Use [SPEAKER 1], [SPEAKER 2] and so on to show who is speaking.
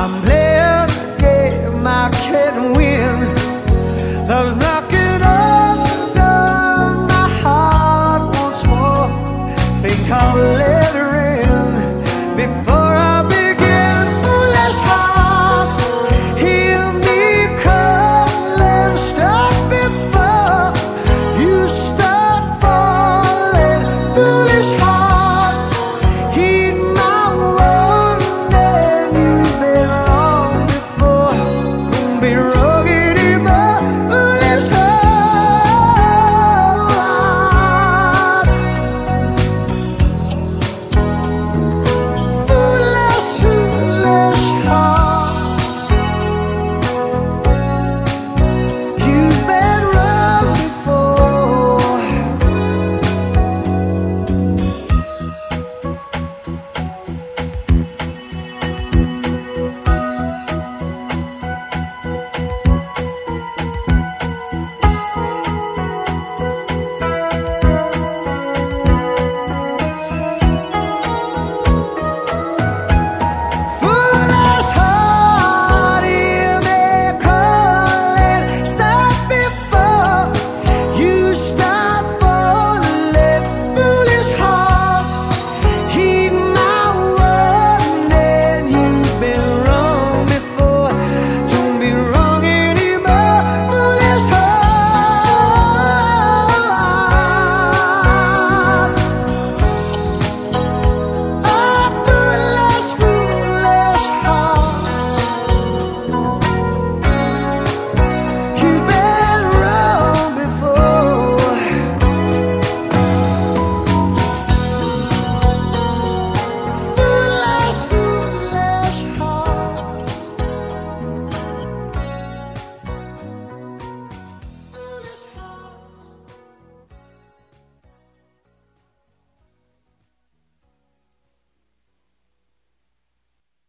[SPEAKER 1] I'm